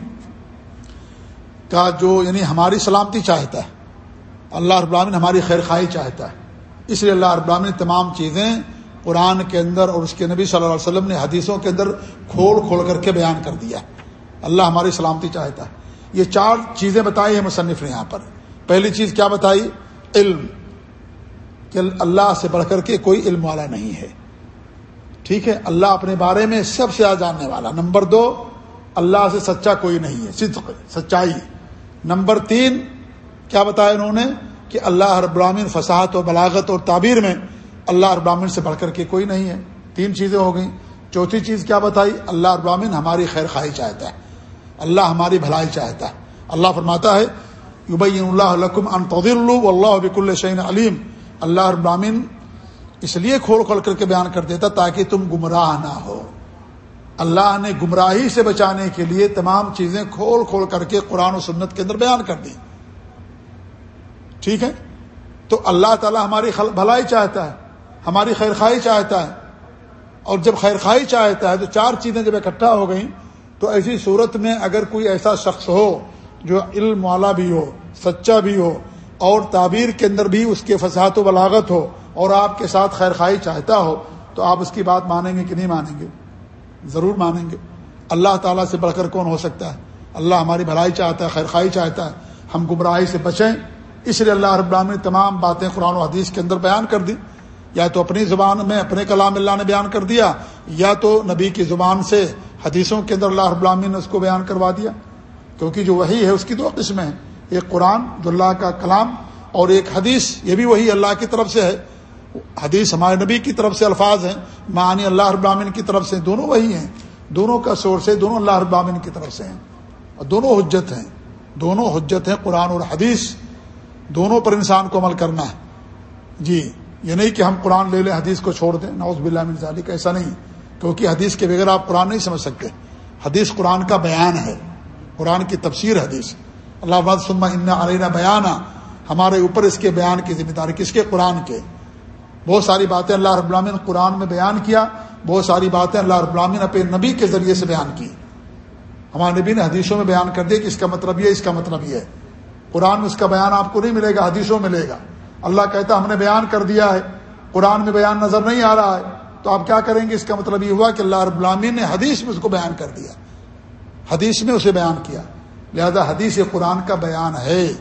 کا جو یعنی ہماری سلامتی چاہتا ہے اللہ رب العالمین ہماری خیر خواہی چاہتا ہے۔ اس لیے اللہ رب العالمین تمام چیزیں قرآن کے اندر اور اس کے نبی صلی اللہ علیہ وسلم نے حدیثوں کے اندر کھول کھول کر کے بیان کر دیا اللہ ہماری سلامتی چاہتا ہے۔ یہ چار چیزیں بتائی ہیں مصنف نے یہاں پر۔ پہلی چیز کیا بتائی؟ علم۔ کہ اللہ سے بڑھ کر کے کوئی علم والا نہیں ہے۔ ٹھیک ہے؟ اللہ اپنے بارے میں سب سے زیادہ جاننے والا۔ نمبر دو، اللہ سے سچا کوئی نہیں ہے۔ صدق، سچائی۔ نمبر تین کیا بتایا انہوں نے کہ اللہ رب العالمین فصاحت و بلاغت اور تعبیر میں اللہ رب العالمین سے بڑھ کر کے کوئی نہیں ہے۔ تین چیزیں ہو گئیں۔ چوتھی چیز کیا بتائی؟ اللہ العالمین ہماری خیر خواہی چاہتا ہے۔ اللہ ہماری بھلائی چاہتا ہے۔ اللہ فرماتا ہے، یبین اللہ لکم ان اللہ بک الشین علیم۔ اللہ ابرامین اس لیے کھول کھول کر کے بیان کر دیتا تاکہ تم گمراہ نہ ہو۔ اللہ نے گمراہی سے بچانے کے لیے تمام چیزیں کھول کھول کر کے قرآن و سنت کے اندر بیان کر دی۔ ٹھیک ہے؟ تو اللہ تعالی ہماری بھلائی چاہتا ہے، ہماری خیر خواہی چاہتا ہے۔ اور جب خیر خواہی چاہتا ہے تو چار چیزیں جب اکٹھا ہو گئیں، تو ایسی صورت میں اگر کوئی ایسا شخص ہو جو علم والا بھی ہو، سچا بھی ہو، اور تعبیر کے اندر بھی اس کے فساحت و بلاغت ہو، اور آپ کے ساتھ خیر خواہی چاہتا ہو، تو آپ اس کی بات مانیں گے کہ نہیں مانیں گے؟ ضرور مانیں گے۔ اللہ تعالیٰ سے بڑھ کر کون ہو سکتا ہے؟ اللہ ہماری بھلائی چاہتا ہے خیر خواہی چاہتا ہے، ہم گمراہی سے بچیں۔ اس لیے اللہ رب العالمین نے تمام باتیں قرآن و حدیث کے اندر بیان کر دی۔ یا تو اپنی زبان میں اپنے کلام اللہ نے بیان کر دیا، یا تو نبی کی زبان سے حدیثوں کے اندر اللہ رب العالمین نے اس کو بیان کروا دیا۔ کیونکہ جو وہی ہے اس کی دو قسمیں ہیں، ایک قرآن جو اللہ کا کلام اور ایک حدیث، یہ بھی وہی اللہ کی طرف سے ہے۔ حدیث ہمارے نبی کی طرف سے الفاظ ہیں معنی اللہ رب العالمین کی طرف سے دونوں وہی ہیں۔ دونوں کا سورس ہے دونوں اللہ رب العالمین کی طرف سے ہیں۔ اور دونوں حجت ہیں۔ دونوں حجت ہیں قرآن اور حدیث۔ دونوں پر انسان کو عمل کرنا ہے۔ جی یہ نہیں کہ ہم قرآن لے لیں، حدیث کو چھوڑ دیں۔ نوز بلّہ ذالک، ایسا نہیں۔ کیونکہ حدیث کے بغیر آپ قرآن نہیں سمجھ سکتے۔ حدیث قرآن کا بیان ہے۔ قرآن کی تفسیر حدیث۔ اللہ آباد سما ان علینا بیانہ ہمارے اوپر اس کے بیان کی ذمہ داری کس کے؟ قرآن کے۔ بہت ساری باتیں اللہ رب العالمین قرآن میں بیان کیا۔ بہت ساری باتیں اللہ رب العالمین اپنے نبی کے ذریعے سے بیان کی۔ ہمارے نبی نے حدیثوں میں بیان کر دیا کہ اس کا مطلب یہ اس کا مطلب یہ ہے۔ قرآن میں اس کا بیان آپ کو نہیں ملے گا، حدیثوں میں ملے گا۔ اللہ کہتا ہم نے بیان کر دیا ہے، قرآن میں بیان نظر نہیں آ رہا ہے۔ تو آپ کیا کریں گے؟ اس کا مطلب یہ ہوا کہ اللہ رب العالمین نے حدیث میں اس کو بیان کر دیا۔ حدیث میں اسے بیان کیا۔ لہذا حدیث قرآن کا بیان ہے۔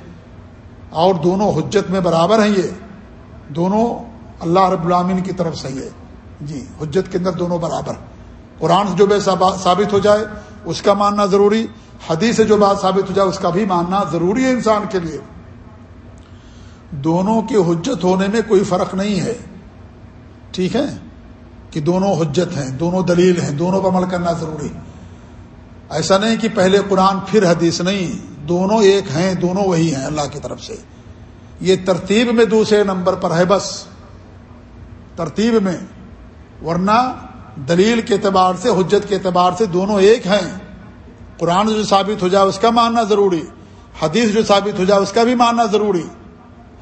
اور دونوں حجت میں برابر ہیں یہ۔ دونوں اللہ رب العامین کی طرف سے یہ۔ جی حجت کے اندر دونوں برابر۔ قرآن جو بے ثابت ہو جائے، اس کا ماننا ضروری۔ حدیث سے جو بات ثابت ہو جائے، اس کا بھی ماننا ضروری ہے انسان کے لیے۔ دونوں کی حجت ہونے میں کوئی فرق نہیں ہے۔ ٹھیک ہے؟ کہ دونوں حجت ہیں، دونوں دلیل ہیں، دونوں پر عمل کرنا ضروری۔ ایسا نہیں کہ پہلے قرآن، پھر حدیث، نہیں۔ دونوں ایک ہیں، دونوں وہی ہیں اللہ کی طرف سے۔ یہ ترتیب میں دوسرے نمبر پر ہے بس۔ ترتیب میں۔ ورنہ دلیل کے اعتبار سے، حجت کے اعتبار سے دونوں ایک ہیں۔ قرآن جو ثابت ہو جائے اس کا ماننا ضروری، حدیث جو ثابت ہو جائے اس کا بھی ماننا ضروری۔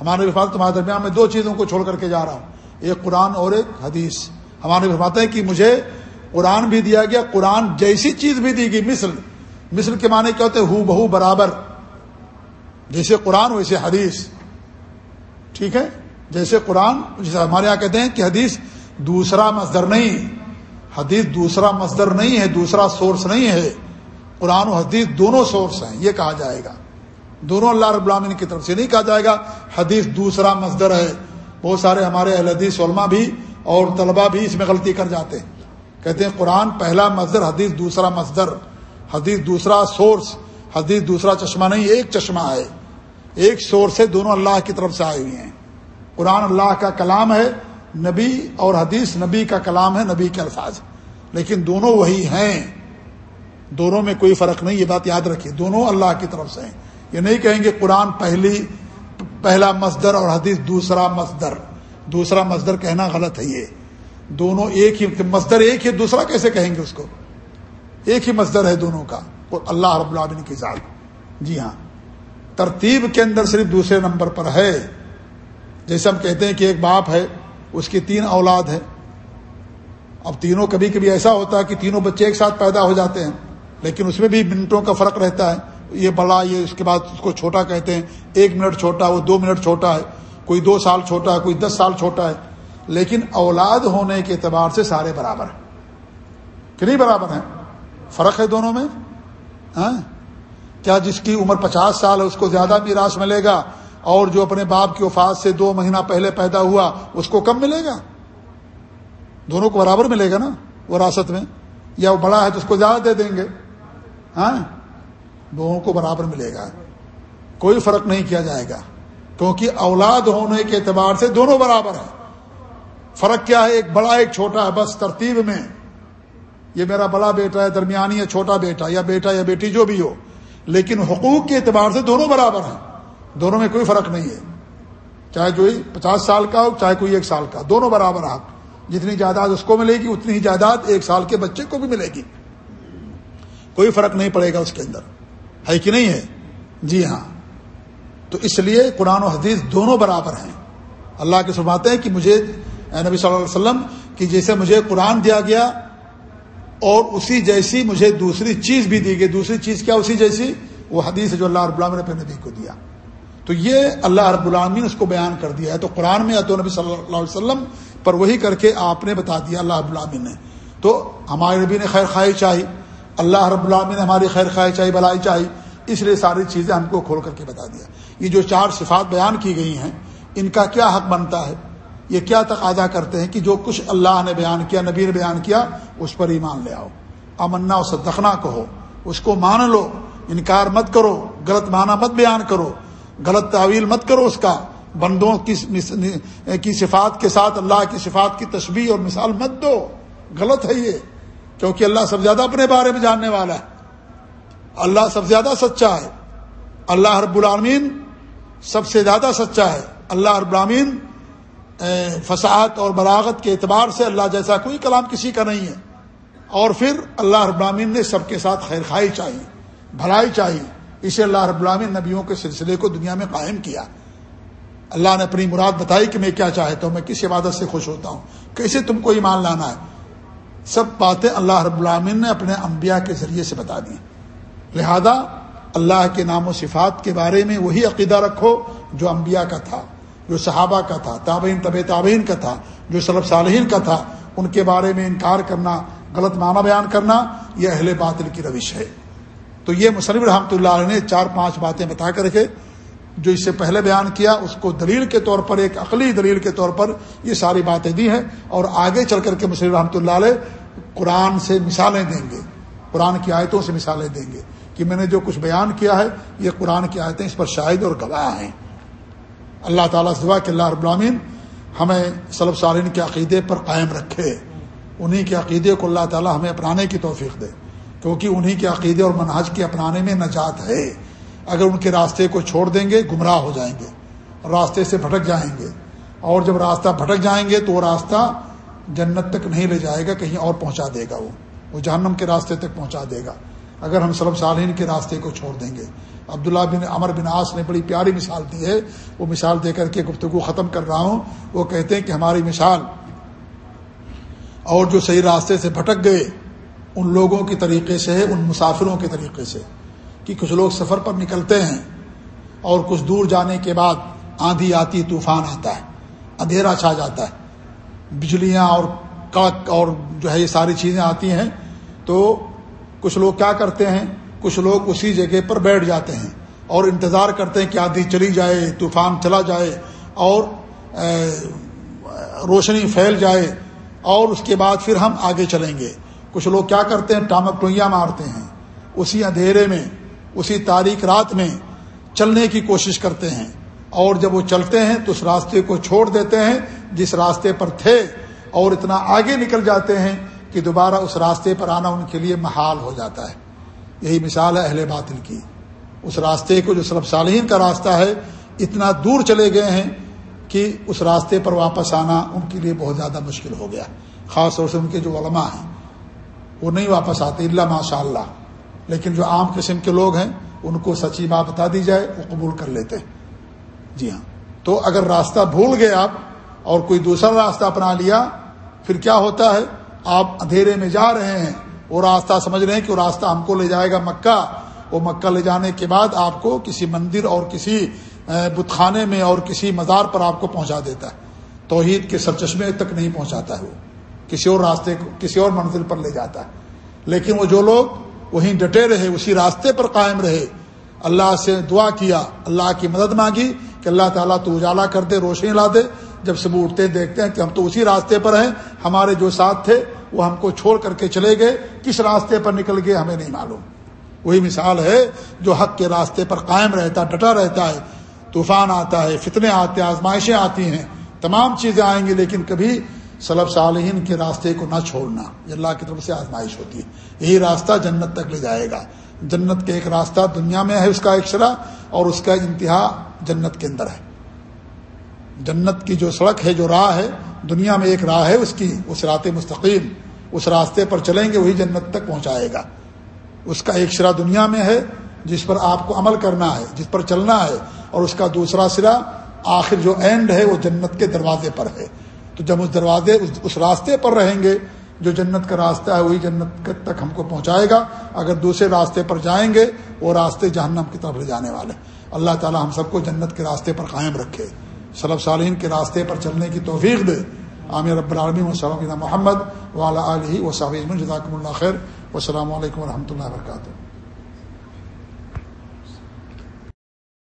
ہمارے وفاظ تمہارے درمیان میں دو چیزوں کو چھوڑ کر کے جا رہا ہوں۔ ایک قرآن اور ایک حدیث۔ ہمارے فرماتے ہیں کہ مجھے قرآن بھی دیا گیا، قرآن جیسی چیز بھی دی گئی، مثل۔ مثل کے معنی کیا ہوتے ہو بہو برابر۔ جیسے قرآن، ویسے حدیث۔ ٹھیک ہے؟ جیسے قرآن، جیسے ہمارے یہاں کہتے ہیں کہ حدیث دوسرا مصدر نہیں۔ حدیث دوسرا مصدر نہیں ہے، دوسرا سورس نہیں ہے۔ قرآن و حدیث دونوں سورس ہیں، یہ کہا جائے گا۔ دونوں اللہ رب العالمین کی طرف سے نہیں کہا جائے گا۔ حدیث دوسرا مصدر ہے۔ بہت سارے ہمارے اہل حدیث علماء بھی اور طلبہ بھی اس میں غلطی کر جاتے ہیں۔ کہتے ہیں قرآن پہلا مصدر، حدیث دوسرا مصدر۔ حدیث دوسرا سورس حدیث دوسرا چشمہ نہیں، ایک چشمہ ہے۔ ایک سورس ہے دونوں اللہ کی طرف سے آئے ہوئے ہیں۔ قرآن اللہ کا کلام ہے، نبی اور حدیث نبی کا کلام ہے، نبی کے الفاظ۔ لیکن دونوں وہی ہیں۔ دونوں میں کوئی فرق نہیں، یہ بات یاد رکھیے، دونوں اللہ کی طرف سے ہیں۔ یہ نہیں کہیں گے قرآن پہلی، پہلا مصدر اور حدیث دوسرا مصدر۔ دوسرا مصدر کہنا غلط ہے یہ۔ دونوں ایک ہی، مصدر ایک ہی دوسرا کیسے کہیں گے اس کو؟ ایک ہی مصدر ہے دونوں کا اللہ رب العالمین کی ذات۔ جی ہاں۔ ترتیب کے اندر صرف دوسرے نمبر پر ہے۔ جیسے ہم کہتے ہیں کہ ایک باپ ہے، اس کی تین اولاد ہے اب تینوں کبھی کبھی ایسا ہوتا ہے کہ تینوں بچے ایک ساتھ پیدا ہو جاتے ہیں۔ لیکن اس میں بھی منٹوں کا فرق رہتا ہے۔ یہ بڑا یہ اس کے بعد اس کو چھوٹا کہتے ہیں۔ ایک منٹ چھوٹا، وہ دو منٹ چھوٹا ہے۔ کوئی دو سال چھوٹا ہے کوئی دس سال چھوٹا ہے۔ لیکن اولاد ہونے کے اعتبار سے سارے برابر ہیں۔ کہ نہیں برابر ہیں؟ فرق ہے دونوں میں؟ ہاں؟ کیا جس کی عمر پچاس سال ہے، اس کو زیادہ میراث ملے گا اور جو اپنے باپ کی وفات سے دو مہینہ پہلے پیدا ہوا، اس کو کم ملے گا؟ دونوں کو برابر ملے گا نا وراثت میں؟ یا وہ بڑا ہے تو اس کو زیادہ دے دیں گے؟ ہاں؟ دونوں کو برابر ملے گا۔ کوئی فرق نہیں کیا جائے گا۔ کیونکہ اولاد ہونے کے اعتبار سے دونوں برابر ہیں۔ فرق کیا ہے؟ ایک بڑا، ایک چھوٹا۔ ہے بس ترتیب میں یہ میرا بڑا بیٹا ہے، درمیانی یا چھوٹا بیٹا، یا بیٹا یا بیٹی، جو بھی ہو۔ لیکن حقوق کے اعتبار سے دونوں برابر ہیں۔ دونوں میں کوئی فرق نہیں ہے۔ چاہے جو پچاس سال کا ہو، چاہے کوئی ایک سال کا۔ دونوں برابر حق جتنی جائیداد اس کو ملے گی، اتنی ہی جائیداد ایک سال کے بچے کو بھی ملے گی۔ کوئی فرق نہیں پڑے گا اس کے اندر۔ ہے کہ نہیں ہے؟ جی ہاں۔ تو اس لیے قرآن و حدیث دونوں برابر ہیں۔ اللہ کے سباتے ہیں کہ مجھے نبی صلی اللہ علیہ وسلم، کہ جیسے مجھے قرآن دیا گیا اور اسی جیسی مجھے دوسری چیز بھی دی گئی۔ دوسری چیز کیا اسی جیسی؟ وہ حدیث جو اللہ رب العالمین نے اپنے نبی کو دیا۔ تو یہ اللہ رب العالمین اس کو بیان کر دیا ہے۔ تو قرآن میں تو نبی صلی اللہ علیہ وسلم پر وہی کر کے آپ نے بتا دیا اللہ رب العالمین نے۔ تو ہمارے نبی نے خیر خواہ چاہی۔ اللہ رب العالمین نے ہماری خیر خواہ چاہی، بلائی چاہی، اس لیے ساری چیزیں ہم کو کھول کر کے بتا دیا۔ یہ جو چار صفات بیان کی گئی ہیں، ان کا کیا حق بنتا ہے؟ یہ کیا تقاضا کرتے ہیں کہ جو کچھ اللہ نے بیان کیا، نبی نے بیان کیا، اس پر ایمان لے آؤ۔ امنا اسے دخنا کہو، اس کو مان لو، انکار مت کرو، غلط معنی مت بیان کرو، غلط تعویل مت کرو اس کا۔ بندوں کی صفات کے ساتھ اللہ کی صفات کی تشبیح اور مثال مت دو۔ غلط ہے یہ۔ کیونکہ اللہ سب زیادہ اپنے بارے میں جاننے والا ہے۔ اللہ سب زیادہ سچا ہے۔ اللہ رب العالمین سب سے زیادہ سچا ہے۔ اللہ رب العالمین فساد اور براغت کے اعتبار سے اللہ جیسا کوئی کلام کسی کا نہیں ہے۔ اور پھر اللہ رب العالمین نے سب کے ساتھ خیر خائی چاہیے بھلائی چاہیے اسے اللہ رب العالمین نبیوں کے سلسلے کو دنیا میں قائم کیا۔ اللہ نے اپنی مراد بتائی کہ میں کیا چاہتا ہوں، میں کس عبادت سے خوش ہوتا ہوں؟ کیسے تم کو ایمان لانا ہے؟ سب باتیں اللہ رب العالمین نے اپنے انبیاء کے ذریعے سے بتا دی لہذا اللہ کے نام و صفات کے بارے میں وہی عقیدہ رکھو جو انبیاء کا تھا، جو صحابہ کا تھا، تابعین طب تابعین کا تھا، جو صلب صالحین کا تھا، ان کے بارے میں انکار کرنا، غلط معنی بیان کرنا، یہ اہل باطل کی روش ہے۔ تو یہ مصنف رحمۃ اللہ علیہ نے چار پانچ باتیں بتا کر کے جو اس سے پہلے بیان کیا، اس کو دلیل کے طور پر، ایک عقلی دلیل کے طور پر یہ ساری باتیں دی ہیں۔ اور آگے چل کر کے مصنف رحمۃ اللہ علیہ قرآن سے مثالیں دیں گے۔ قرآن کی آیتوں سے مثالیں دیں گے کہ میں نے جو کچھ بیان کیا ہے، یہ قرآن کی آیتیں اس پر شاہد اور گواہ ہیں۔ اللہ تعالیٰ سے دعا کہ اللہ رب العالمین ہمیں صلب سالین کے عقیدے پر قائم رکھے۔ انہیں کے عقیدے کو اللہ تعالیٰ ہمیں اپنانے کی توفیق دے۔ کیونکہ انہیں کے عقیدے اور منہج کے اپنانے میں نجات ہے۔ اگر ان کے راستے کو چھوڑ دیں گے، گمراہ ہو جائیں گے راستے سے بھٹک جائیں گے۔ اور جب راستہ بھٹک جائیں گے تو وہ راستہ جنت تک نہیں لے جائے گا، کہیں اور پہنچا دے گا وہ۔ وہ جہنم کے راستے تک پہنچا دے گا۔ اگر ہم صلب صالحین کے راستے کو چھوڑ دیں گے۔ عبداللہ بن عمر بن آس نے بڑی پیاری مثال دی ہے۔ وہ مثال دے کر کے گفتگو ختم کر رہا ہوں۔ وہ کہتے ہیں کہ ہماری مثال اور جو صحیح راستے سے بھٹک گئے، ان لوگوں کے طریقے سے ان مسافروں کے طریقے سے۔ کہ کچھ لوگ سفر پر نکلتے ہیں اور کچھ دور جانے کے بعد آندھی آتی طوفان آتا ہے، اندھیرا چھا جاتا ہے، بجلیاں اور کڑک اور جو ہے یہ ساری چیزیں آتی ہیں، تو کچھ لوگ کیا کرتے ہیں، کچھ لوگ اسی جگہ پر بیٹھ جاتے ہیں اور انتظار کرتے ہیں کہ آندھی چلی جائے، طوفان چلا جائے اور روشنی پھیل جائے اور اس کے بعد پھر ہم آگے چلیں گے۔ کچھ لوگ کیا کرتے ہیں ٹامک ٹوئیاں مارتے ہیں۔ اسی اندھیرے میں اسی تاریخ رات میں چلنے کی کوشش کرتے ہیں۔ اور جب وہ چلتے ہیں تو اس راستے کو چھوڑ دیتے ہیں جس راستے پر تھے اور اتنا آگے نکل جاتے ہیں کہ دوبارہ اس راستے پر آنا ان کے لیے محال ہو جاتا ہے۔ یہی مثال ہے اہل باطل کی۔ اس راستے کو جو سرب صالحین کا راستہ ہے، اتنا دور چلے گئے ہیں کہ اس راستے پر واپس آنا ان کے لیے بہت زیادہ مشکل ہو گیا۔ خاص طور سے ان کے جو علماء ہیں، وہ نہیں واپس آتے اللہ ماشاء اللہ لیکن جو عام قسم کے لوگ ہیں، ان کو سچی بات بتا دی جائے، وہ قبول کر لیتے ہیں۔ جی ہاں۔ تو اگر راستہ بھول گئے آپ اور کوئی دوسرا راستہ اپنا لیا، پھر کیا ہوتا ہے؟ آپ اندھیرے میں جا رہے ہیں۔ وہ راستہ سمجھ رہے ہیں کہ وہ راستہ ہم کو لے جائے گا مکہ۔ وہ مکہ لے جانے کے بعد آپ کو کسی مندر اور کسی بت خانے میں اور کسی مزار پر آپ کو پہنچا دیتا ہے۔ توحید کے سرچشمے تک نہیں پہنچاتا ہے وہ۔ کسی اور راستے کو، کسی اور منزل پر لے جاتا ہے۔ لیکن وہ جو لوگ وہیں ڈٹے رہے، اسی راستے پر قائم رہے۔ اللہ سے دعا کیا، اللہ کی مدد مانگی کہ اللہ تعالیٰ تو اجالا کر دے، روشنی لا دے۔ جب سب اٹھتے، دیکھتے ہیں کہ ہم تو اسی راستے پر ہیں، ہمارے جو ساتھ تھے، وہ ہم کو چھوڑ کر کے چلے گئے۔ کس راستے پر نکل گئے، ہمیں نہیں معلوم۔ وہی مثال ہے جو حق کے راستے پر قائم رہتا، ڈٹا رہتا ہے۔ طوفان آتا ہے، فتنے آتے ہیں آزمائشیں آتی ہیں۔ تمام چیزیں آئیں گی، لیکن کبھی صلب صالحین کے راستے کو نہ چھوڑنا، یہ اللہ کی طرف سے آزمائش ہوتی ہے۔ یہی راستہ جنت تک لے جائے گا۔ جنت کے ایک راستہ دنیا میں ہے، اس کا ایک شرح اور اس کا انتہا جنت کے اندر ہے۔ جنت کی جو سڑک ہے، جو راہ ہے، دنیا میں ایک راہ ہے، اس کی اس رات مستقیم، اس راستے پر چلیں گے، وہی جنت تک پہنچائے گا۔ اس کا ایک سرا دنیا میں ہے، جس پر آپ کو عمل کرنا ہے، جس پر چلنا ہے، اور اس کا دوسرا سرا آخر جو اینڈ ہے، وہ جنت کے دروازے پر ہے۔ تو جب اس دروازے، اس راستے پر رہیں گے، جو جنت کا راستہ ہے، وہی جنت تک ہم کو پہنچائے گا۔ اگر دوسرے راستے پر جائیں گے، وہ راستے جہنم کی طرف لے جانے والے۔ اللہ تعالی ہم سب کو جنت کے راستے پر قائم رکھے۔ صلب صالحین کے راستے پر چلنے کی توفیق دے۔ عامر رب العالمین۔ و محمد والا علیہ و جزاکم اللہ خیر۔ السلام علیکم و رحمۃ اللہ وبرکاتہ۔